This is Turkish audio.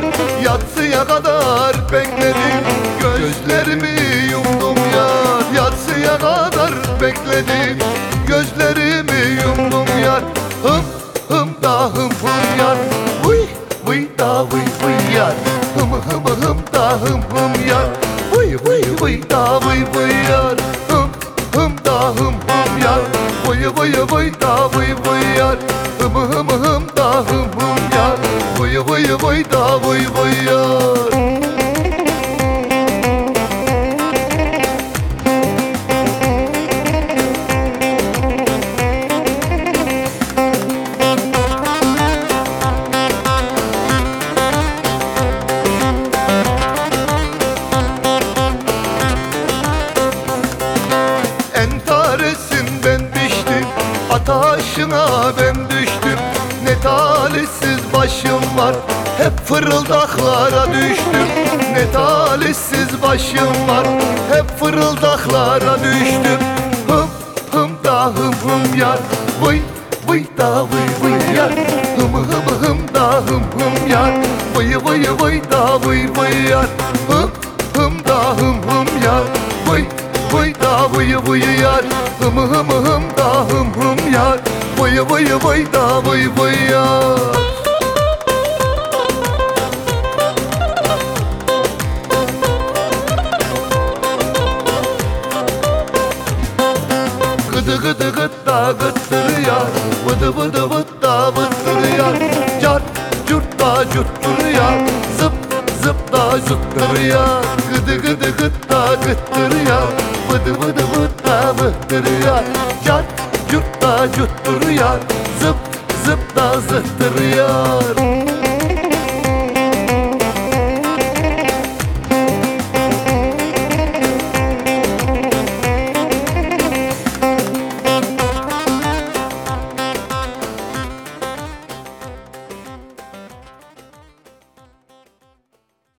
kadar Yatsıya kadar bekledim. Gözlerimi yumdum yar Yatsıya kadar bekledim. Gözlerimi yumdum yar Hım hım da hım hım yar Vıy vıy da vıy vıy yar Hım hım hım da hım hım yar Vıy vıy vıy da vıy vıy yar Hım hım da hım hım yar Vıy vıy vıy da vıy vıy yar Hım hım hım da hım hım Vıy vıy da vıy vıy yar Entaresin ben biçtim Ataşına ben düştüm. Ne talihsiz başım var Hep fırıldaklara düştüm. Ne talihsiz başım var. Hep fırıldaklara düştüm. Hım hım da hım hım yar. Vıy vıy da vıy vıy yar. Hım hım hım da hım hım yar. Vıy vıy vıy da vıy vıy yar. Hım hım da hım hım yar. Vıy vıy da vıy vıy yar. Hım hım hım da hım hım yar. Vıy vıy vıy da vıy vıy yar Gıdı gıdı gıda gıttır yar Vıdı vıdı vıda vıttır yar Car curt da cuttur yar Zıp zıp da zıttır yar Gıdı gıdı gıda gıttır yar Vıdı vıdı vıda vıttır yar Car curt da cuttur yar Zıp zıp da zıttır yar